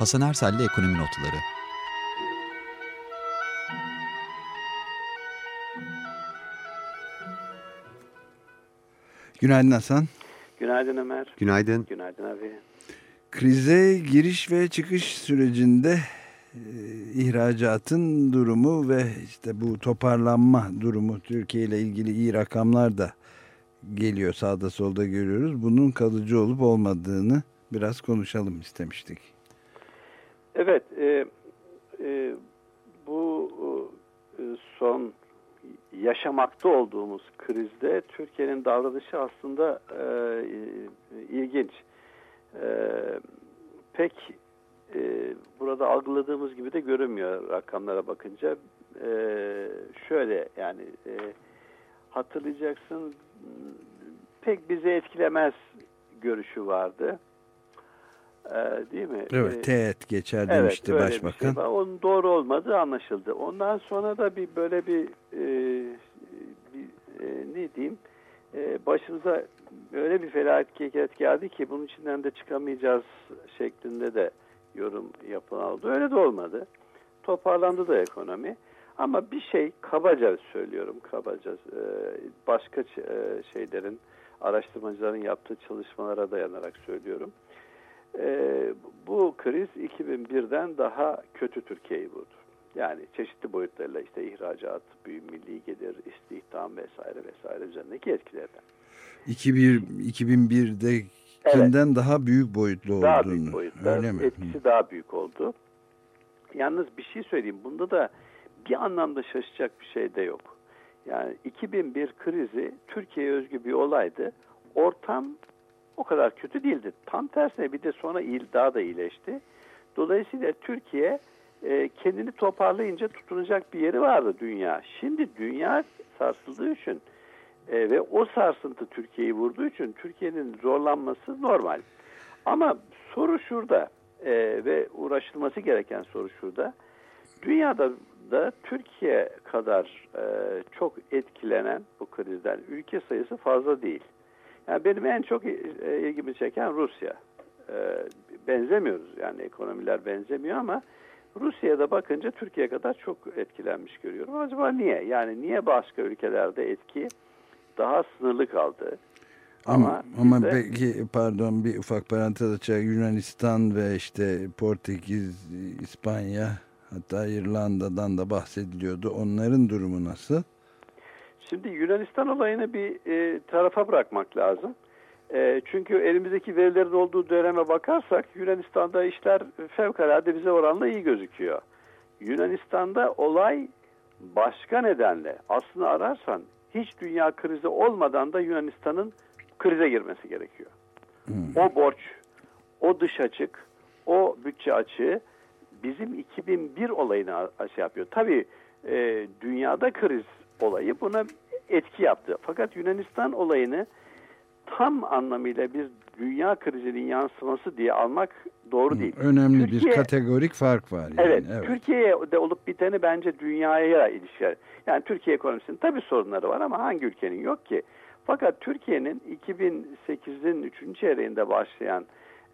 Hasan Ersel'le Ekonomi Notları Günaydın Hasan. Günaydın Ömer. Günaydın. Günaydın abi. Krize giriş ve çıkış sürecinde e, ihracatın durumu ve işte bu toparlanma durumu Türkiye ile ilgili iyi rakamlar da geliyor sağda solda görüyoruz. Bunun kalıcı olup olmadığını biraz konuşalım istemiştik. Evet, e, e, bu e, son yaşamakta olduğumuz krizde Türkiye'nin davranışı aslında e, ilginç. E, pek e, burada algıladığımız gibi de görünmüyor rakamlara bakınca. E, şöyle yani e, hatırlayacaksın pek bizi etkilemez görüşü vardı. Ee, değil mi? Evet, ee, teğet geçer demişti evet, başbakan. Şey Onun doğru olmadığı anlaşıldı. Ondan sonra da bir böyle bir, e, bir e, ne diyeyim e, başımıza öyle bir felaket geldi ki bunun içinden de çıkamayacağız şeklinde de yorum yapılan oldu. Öyle de olmadı. Toparlandı da ekonomi. Ama bir şey kabaca söylüyorum kabaca e, başka e, şeylerin araştırmacıların yaptığı çalışmalara dayanarak söylüyorum. E, bu kriz 2001'den daha kötü Türkiye'yi vurdu. Yani çeşitli boyutlarıyla işte ihracat, büyüm, milli gelir, istihdam vesaire vesaire üzerindeki etkilerden. 2001, 2001'de evet. daha büyük boyutlu olduğunu. Daha büyük boyutlar. Öyle mi? Etkisi daha büyük oldu. Yalnız bir şey söyleyeyim. Bunda da bir anlamda şaşacak bir şey de yok. Yani 2001 krizi Türkiye'ye özgü bir olaydı. Ortam o kadar kötü değildi. Tam tersine bir de sonra il daha da iyileşti. Dolayısıyla Türkiye e, kendini toparlayınca tutunacak bir yeri vardı dünya. Şimdi dünya sarsıldığı için e, ve o sarsıntı Türkiye'yi vurduğu için Türkiye'nin zorlanması normal. Ama soru şurada e, ve uğraşılması gereken soru şurada. Dünyada da Türkiye kadar e, çok etkilenen bu krizden ülke sayısı fazla değil. Yani benim en çok e, ilgimi çeken Rusya. E, benzemiyoruz yani ekonomiler benzemiyor ama Rusya'da bakınca Türkiye kadar çok etkilenmiş görüyorum. Acaba niye? Yani niye başka ülkelerde etki daha sınırlı kaldı? Ama, ama de, peki pardon bir ufak parantez açarak Yunanistan ve işte Portekiz, İspanya hatta İrlanda'dan da bahsediliyordu. Onların durumu nasıl? Şimdi Yunanistan olayını bir e, tarafa bırakmak lazım. E, çünkü elimizdeki verilerin olduğu döneme bakarsak Yunanistan'da işler fevkalade bize oranla iyi gözüküyor. Yunanistan'da olay başka nedenle aslında ararsan hiç dünya krizi olmadan da Yunanistan'ın krize girmesi gerekiyor. Hmm. O borç, o dış açık, o bütçe açığı bizim 2001 olayını şey yapıyor. Tabii e, dünyada kriz olayı buna etki yaptı. Fakat Yunanistan olayını tam anlamıyla bir dünya krizinin yansıması diye almak doğru değil. Önemli Türkiye, bir kategorik fark var. Yani. Evet, evet. Türkiye'de olup biteni bence dünyaya ilişkin. Yani Türkiye ekonomisinin tabii sorunları var ama hangi ülkenin yok ki? Fakat Türkiye'nin 2008'in 3. çeyreğinde başlayan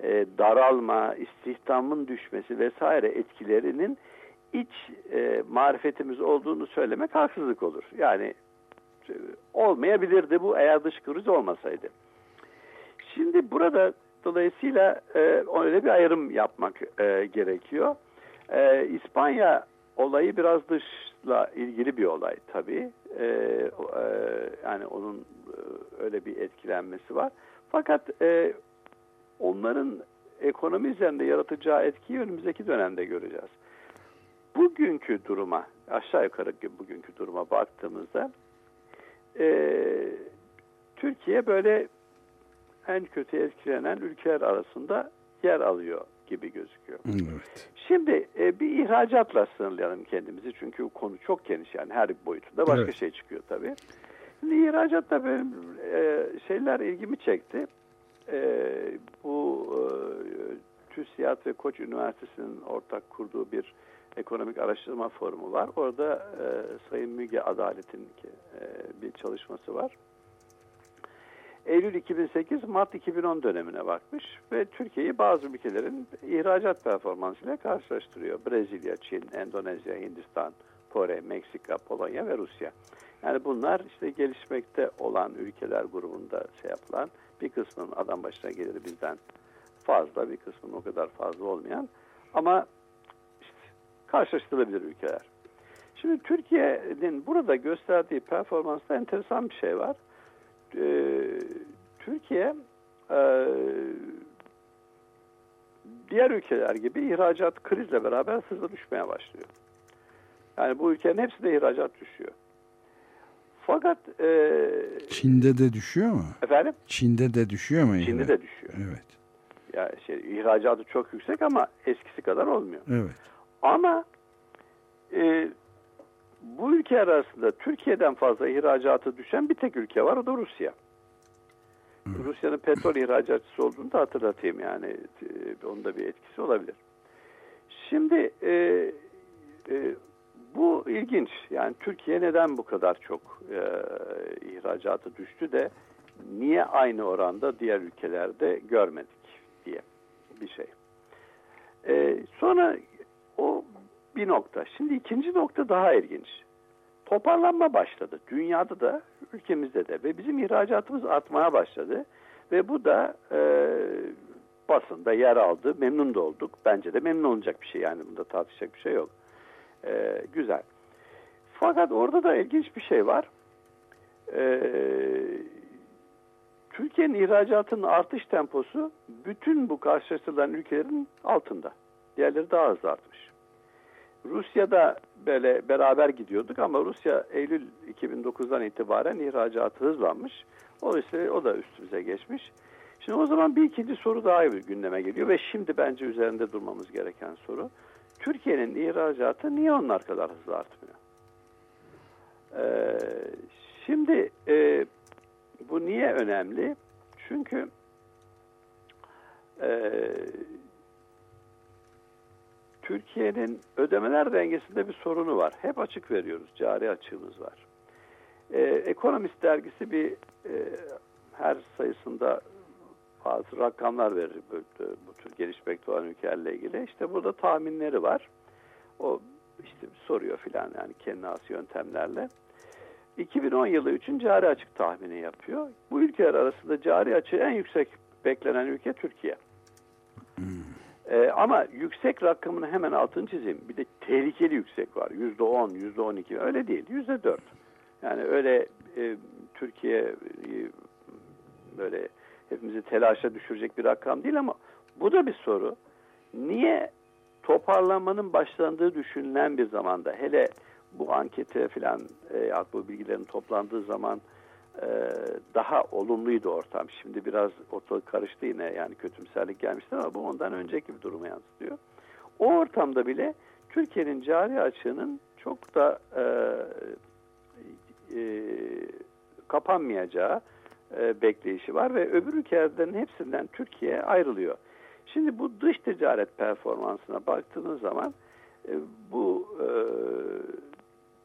e, daralma, istihdamın düşmesi vesaire etkilerinin iç e, marifetimiz olduğunu söylemek haksızlık olur. Yani olmayabilirdi bu eğer dış kriz olmasaydı. Şimdi burada dolayısıyla e, öyle bir ayrım yapmak e, gerekiyor. E, İspanya olayı biraz dışla ilgili bir olay tabii. E, e, yani onun e, öyle bir etkilenmesi var. Fakat e, onların ekonomi üzerinde yaratacağı etkiyi önümüzdeki dönemde göreceğiz. Bugünkü duruma, aşağı yukarı bugünkü duruma baktığımızda e, Türkiye böyle en kötü etkilenen ülkeler arasında yer alıyor gibi gözüküyor. Evet. Şimdi e, bir ihracatla sınırlayalım kendimizi çünkü bu konu çok geniş yani her boyutunda başka evet. şey çıkıyor tabii. Şimdi ihracatta benim e, şeyler ilgimi çekti. E, bu e, TÜSİAD ve Koç Üniversitesi'nin ortak kurduğu bir ekonomik araştırma forumu var. Orada e, Sayın Müge Adalet'in e, bir çalışması var. Eylül 2008, Mart 2010 dönemine bakmış ve Türkiye'yi bazı ülkelerin ihracat performansıyla karşılaştırıyor. Brezilya, Çin, Endonezya, Hindistan, Kore, Meksika, Polonya ve Rusya. Yani bunlar işte gelişmekte olan ülkeler grubunda şey yapılan bir kısmının adam başına geliri bizden fazla, bir kısmının o kadar fazla olmayan ama karşılaştırılabilir ülkeler. Şimdi Türkiye'nin burada gösterdiği performansta enteresan bir şey var. Ee, Türkiye e, diğer ülkeler gibi ihracat krizle beraber hızla düşmeye başlıyor. Yani bu ülkenin hepsi de ihracat düşüyor. Fakat e, Çin'de de düşüyor mu? Efendim? Çin'de de düşüyor mu? Çin'de de düşüyor. Evet. Yani şey, ihracatı çok yüksek ama eskisi kadar olmuyor. Evet. Ama e, bu ülke arasında Türkiye'den fazla ihracatı düşen bir tek ülke var o da Rusya. Rusya'nın petrol ihracatçısı olduğunu da hatırlatayım yani e, onda bir etkisi olabilir. Şimdi e, e, bu ilginç yani Türkiye neden bu kadar çok e, ihracatı düştü de niye aynı oranda diğer ülkelerde görmedik diye bir şey. E, sonra o bir nokta. Şimdi ikinci nokta daha ilginç. Toparlanma başladı. Dünyada da ülkemizde de ve bizim ihracatımız artmaya başladı. Ve bu da e, basında yer aldı. Memnun da olduk. Bence de memnun olacak bir şey. Yani bunda tartışacak bir şey yok. E, güzel. Fakat orada da ilginç bir şey var. E, Türkiye'nin ihracatının artış temposu bütün bu karşılaştırılan ülkelerin altında. Diğerleri daha hızlı artmış. Rusya'da böyle beraber gidiyorduk ama Rusya Eylül 2009'dan itibaren ihracatı hızlanmış. Dolayısıyla o da üstümüze geçmiş. Şimdi o zaman bir ikinci soru daha bir gündeme geliyor ve şimdi bence üzerinde durmamız gereken soru. Türkiye'nin ihracatı niye onlar kadar hızlı artmıyor? Ee, şimdi e, bu niye önemli? Çünkü e, Türkiye'nin ödemeler dengesinde bir sorunu var. Hep açık veriyoruz. Cari açığımız var. Ee, Ekonomist dergisi bir e, her sayısında bazı rakamlar verir bu, bu tür gelişmekte olan ülkelerle ilgili. İşte burada tahminleri var. O işte soruyor filan yani kendi has yöntemlerle. 2010 yılı için cari açık tahmini yapıyor. Bu ülkeler arasında cari açığı en yüksek beklenen ülke Türkiye. Ee, ama yüksek rakamını hemen altını çizeyim. Bir de tehlikeli yüksek var. Yüzde on, yüzde on iki. Öyle değil. Yüzde dört. Yani öyle e, Türkiye e, böyle hepimizi telaşa düşürecek bir rakam değil ama bu da bir soru. Niye toparlanmanın başlandığı düşünülen bir zamanda hele bu ankete filan e, bu bilgilerin toplandığı zaman e, daha olumluydu ortam. Şimdi biraz ortalık karıştı yine yani kötümserlik gelmişti ama bu ondan önceki bir duruma yansıtıyor. O ortamda bile Türkiye'nin cari açığının çok da e, e, kapanmayacağı e, bekleyişi var ve öbür ülkelerin hepsinden Türkiye ayrılıyor. Şimdi bu dış ticaret performansına baktığınız zaman e, bu e,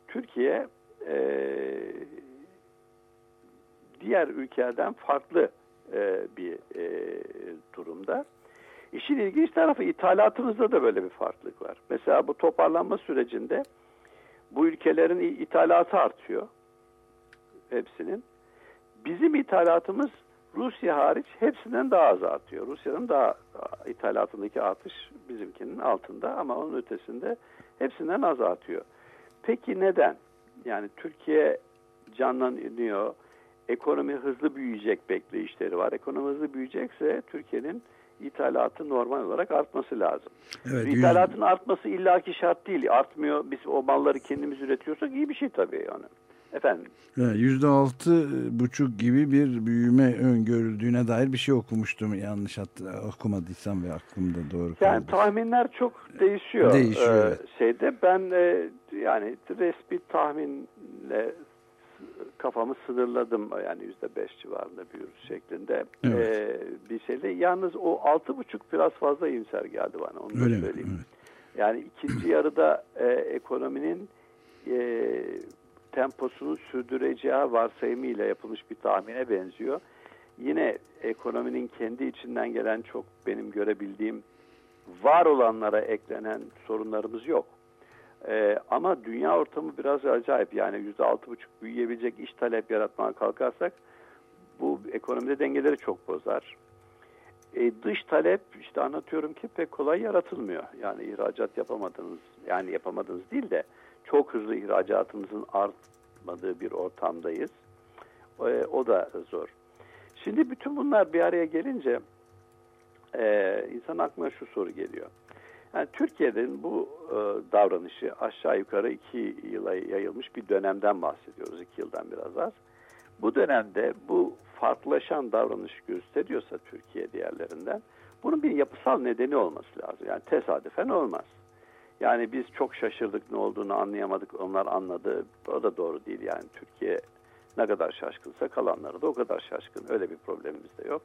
Türkiye e, diğer ülkelerden farklı e, bir e, durumda. İşin ilginç tarafı ithalatımızda da böyle bir farklılık var. Mesela bu toparlanma sürecinde bu ülkelerin ithalatı artıyor. Hepsinin. Bizim ithalatımız Rusya hariç hepsinden daha az artıyor. Rusya'nın daha ithalatındaki artış bizimkinin altında ama onun ötesinde hepsinden az artıyor. Peki neden? Yani Türkiye canlanıyor, ekonomi hızlı büyüyecek bekleyişleri var. Ekonomi hızlı büyüyecekse Türkiye'nin ithalatı normal olarak artması lazım. Evet, İthalatın yüz... artması illaki şart değil. Artmıyor. Biz o malları kendimiz üretiyorsak iyi bir şey tabii yani. Efendim? Yüzde altı buçuk gibi bir büyüme öngörüldüğüne dair bir şey okumuştum yanlış okumadıysam ve aklımda doğru kaldı. Yani tahminler çok değişiyor. Değişiyor. Evet. Şeyde ben e, yani resmi tahminle kafamı sınırladım yani yüzde beş civarında büyür şeklinde evet. ee, bir şeyle. Yalnız o altı buçuk biraz fazla iyimser geldi bana onu Öyle da söyleyeyim. Mi? Evet. Yani ikinci yarıda e, ekonominin e, temposunu sürdüreceği varsayımıyla yapılmış bir tahmine benziyor. yine ekonominin kendi içinden gelen çok benim görebildiğim var olanlara eklenen sorunlarımız yok. Ee, ama dünya ortamı biraz acayip. Yani yüzde altı buçuk büyüyebilecek iş talep yaratmaya kalkarsak bu ekonomide dengeleri çok bozar. E, dış talep işte anlatıyorum ki pek kolay yaratılmıyor. Yani ihracat yapamadığınız yani yapamadığınız değil de çok hızlı ihracatımızın artmadığı bir ortamdayız. E, o da zor. Şimdi bütün bunlar bir araya gelince e, insan aklına şu soru geliyor. Yani Türkiye'nin bu e, davranışı aşağı yukarı iki yıla yayılmış bir dönemden bahsediyoruz. iki yıldan biraz az. Bu dönemde bu farklılaşan davranış gösteriyorsa Türkiye diğerlerinden bunun bir yapısal nedeni olması lazım. Yani tesadüfen olmaz. Yani biz çok şaşırdık ne olduğunu anlayamadık onlar anladı. O da doğru değil yani Türkiye ne kadar şaşkınsa kalanları da o kadar şaşkın. Öyle bir problemimiz de yok.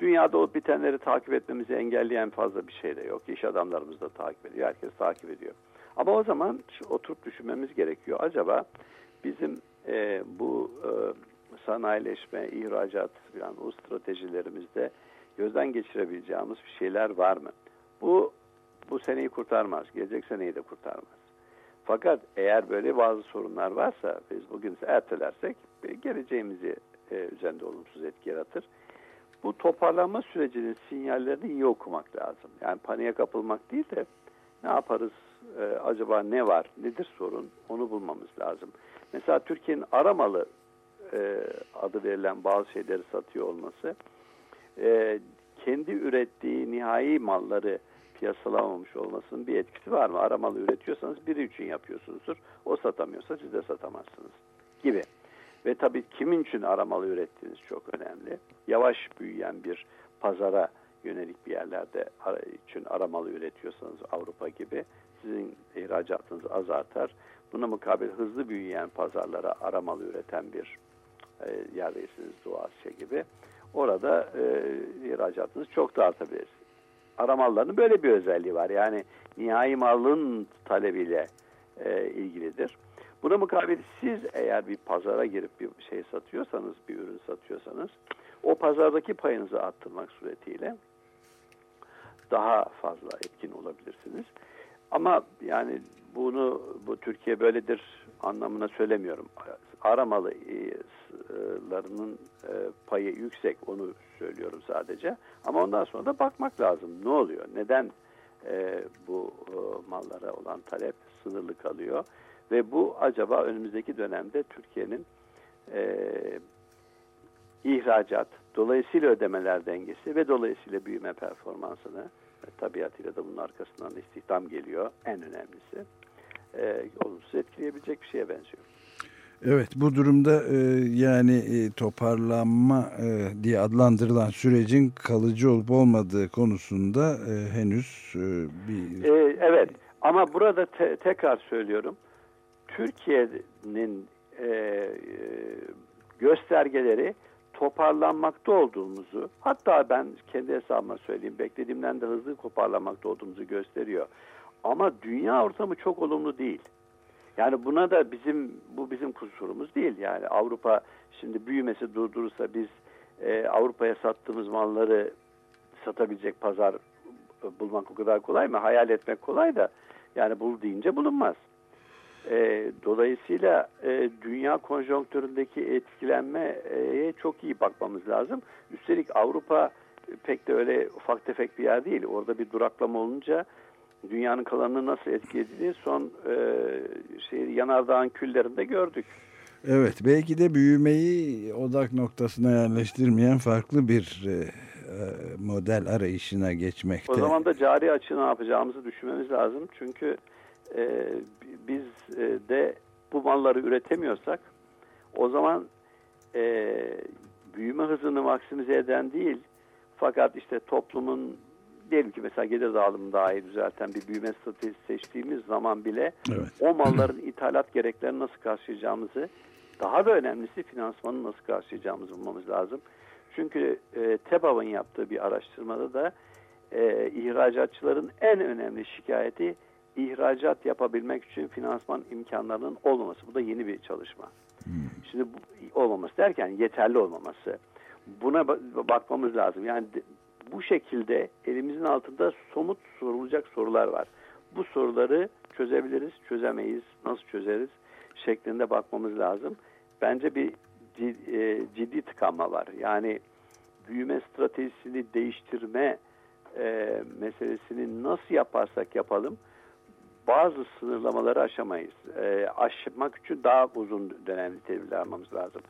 Dünyada olup bitenleri takip etmemizi engelleyen fazla bir şey de yok. İş adamlarımız da takip ediyor. Herkes takip ediyor. Ama o zaman oturup düşünmemiz gerekiyor. Acaba bizim e, bu e, sanayileşme, ihracat yani o stratejilerimizde gözden geçirebileceğimiz bir şeyler var mı? Bu bu seneyi kurtarmaz. Gelecek seneyi de kurtarmaz. Fakat eğer böyle bazı sorunlar varsa biz bugün ertelersek geleceğimizi e, üzerinde olumsuz etki yaratır. Bu toparlanma sürecinin sinyallerini iyi okumak lazım. Yani paniğe kapılmak değil de ne yaparız, e, acaba ne var, nedir sorun onu bulmamız lazım. Mesela Türkiye'nin aramalı e, adı verilen bazı şeyleri satıyor olması e, kendi ürettiği nihai malları piyasalamamış olmasının bir etkisi var mı? Aramalı üretiyorsanız biri için yapıyorsunuzdur. O satamıyorsa siz de satamazsınız gibi. Ve tabii kimin için aramalı ürettiğiniz çok önemli. Yavaş büyüyen bir pazara yönelik bir yerlerde için aramalı üretiyorsanız Avrupa gibi sizin ihracatınız az artar. Buna mukabil hızlı büyüyen pazarlara aramalı üreten bir e, Doğu Asya gibi. Orada e, ihracatınız çok da artabilir. Aramalların böyle bir özelliği var. Yani nihai malın talebiyle e, ilgilidir. Buna mukabil siz eğer bir pazara girip bir şey satıyorsanız, bir ürün satıyorsanız o pazardaki payınızı arttırmak suretiyle daha fazla etkin olabilirsiniz. Ama yani bunu bu Türkiye böyledir anlamına söylemiyorum. Aramalılarının e, payı yüksek onu söylüyorum sadece. Ama ondan sonra da bakmak lazım. Ne oluyor? Neden e, bu e, mallara olan talep sınırlı kalıyor? Ve bu acaba önümüzdeki dönemde Türkiye'nin ihracat, dolayısıyla ödemeler dengesi ve dolayısıyla büyüme performansını tabiatıyla da bunun arkasından istihdam geliyor en önemlisi e, olumsuz etkileyebilecek bir şeye benziyor. Evet bu durumda e, yani e, toparlanma e, diye adlandırılan sürecin kalıcı olup olmadığı konusunda e, henüz e, bir... E, evet ama burada te tekrar söylüyorum Türkiye'nin e, e, göstergeleri toparlanmakta olduğumuzu hatta ben kendi hesabıma söyleyeyim beklediğimden de hızlı toparlanmakta olduğumuzu gösteriyor. Ama dünya ortamı çok olumlu değil. Yani buna da bizim bu bizim kusurumuz değil. Yani Avrupa şimdi büyümesi durdurursa biz e, Avrupa'ya sattığımız malları satabilecek pazar bulmak o kadar kolay mı? Hayal etmek kolay da yani bul deyince bulunmaz. E, dolayısıyla e, dünya konjonktüründeki etkilenmeye çok iyi bakmamız lazım. Üstelik Avrupa pek de öyle ufak tefek bir yer değil. Orada bir duraklama olunca dünyanın kalanını nasıl etkilediğini son e, şey yanardağın küllerinde gördük. Evet belki de büyümeyi odak noktasına yerleştirmeyen farklı bir e, e model arayışına geçmekte. O zaman da cari açı ne yapacağımızı düşünmemiz lazım. Çünkü e, biz e, de bu malları üretemiyorsak o zaman e, büyüme hızını maksimize eden değil fakat işte toplumun diyelim ki mesela gelir dağılımını daha iyi düzelten bir büyüme stratejisi seçtiğimiz zaman bile evet. o malların ithalat gereklerini nasıl karşılayacağımızı daha da önemlisi finansmanı nasıl karşılayacağımızı bulmamız lazım. Çünkü e, TEBAV'ın yaptığı bir araştırmada da e, ihracatçıların en önemli şikayeti ihracat yapabilmek için finansman imkanlarının olmaması. Bu da yeni bir çalışma. Hmm. Şimdi bu, olmaması derken yeterli olmaması. Buna bakmamız lazım. Yani bu şekilde elimizin altında somut sorulacak sorular var. Bu soruları çözebiliriz, çözemeyiz, nasıl çözeriz şeklinde bakmamız lazım. Bence bir e, ciddi tıkanma var. Yani büyüme stratejisini değiştirme e, meselesini nasıl yaparsak yapalım bazı sınırlamaları aşamayız. E, aşmak için daha uzun dönemli tedbirler almamız lazım.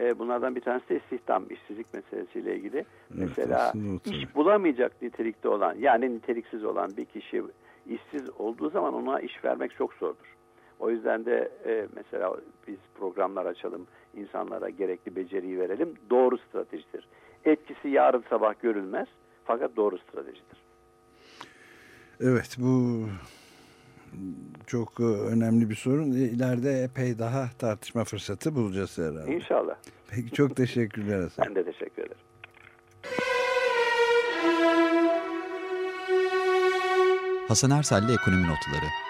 E, bunlardan bir tanesi de istihdam, işsizlik meselesiyle ilgili. Evet, Mesela iş bulamayacak nitelikte olan yani niteliksiz olan bir kişi işsiz olduğu zaman ona iş vermek çok zordur. O yüzden de e, mesela biz programlar açalım, insanlara gerekli beceriyi verelim. Doğru stratejidir. Etkisi yarın sabah görülmez fakat doğru stratejidir. Evet bu çok e, önemli bir sorun. E, ileride epey daha tartışma fırsatı bulacağız herhalde. İnşallah. Peki çok teşekkürler Hasan. Ben de teşekkür ederim. Hasan Ersel'le Ekonomi Notları